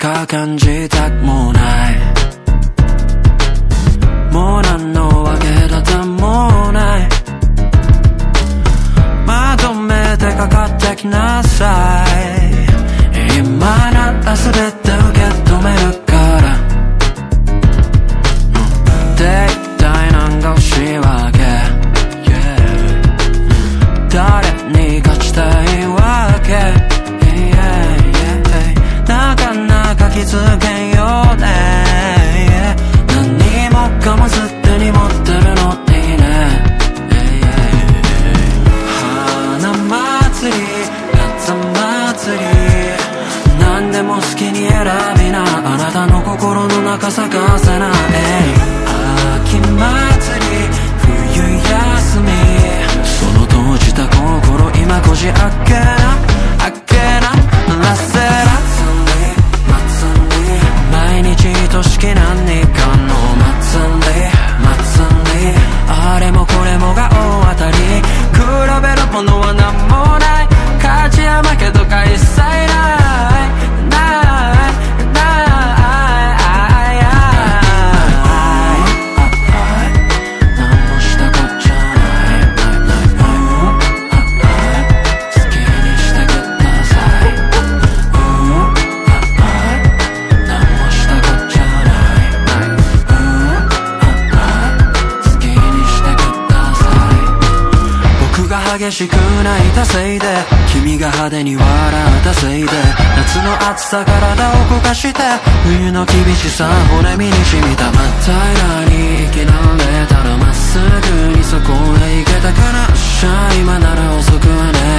có cần chỉ tắt 実現よね。何もかもずっとに持ってるのっていいね。花祭り夏祭り。何でも好きに選びなあなたの心の中咲かせない。秋祭り。激しく泣いたせいで君が派手に笑ったせいで夏の暑さ体を動かして冬の厳しさ骨身に染みた真っ平らに生きられたらまっすぐにそこへ行けたからっしゃ今なら遅くね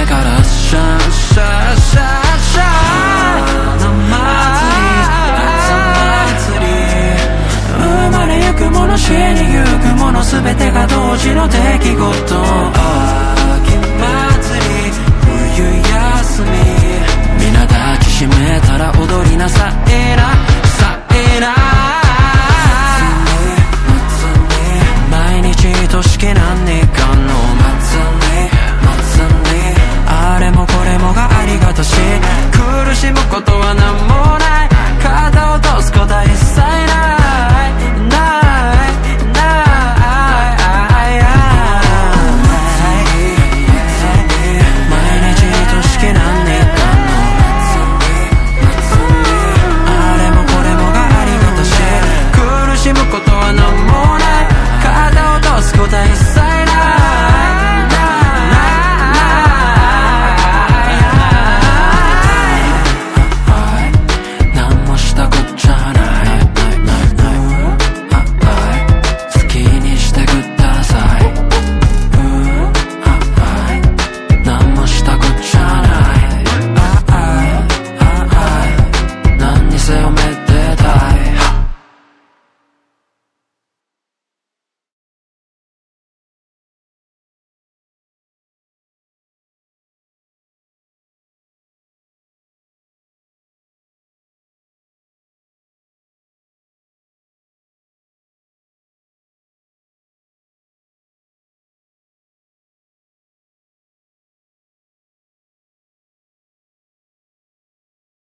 えからシャーシャーシャーシャー夏祭り。生まれゆくもの死にゆくもの全てが同時の出来事。れたら踊りなさえな。さえな。毎日としけなんねえかんのあれもこれもがありがたし。苦しむことは何も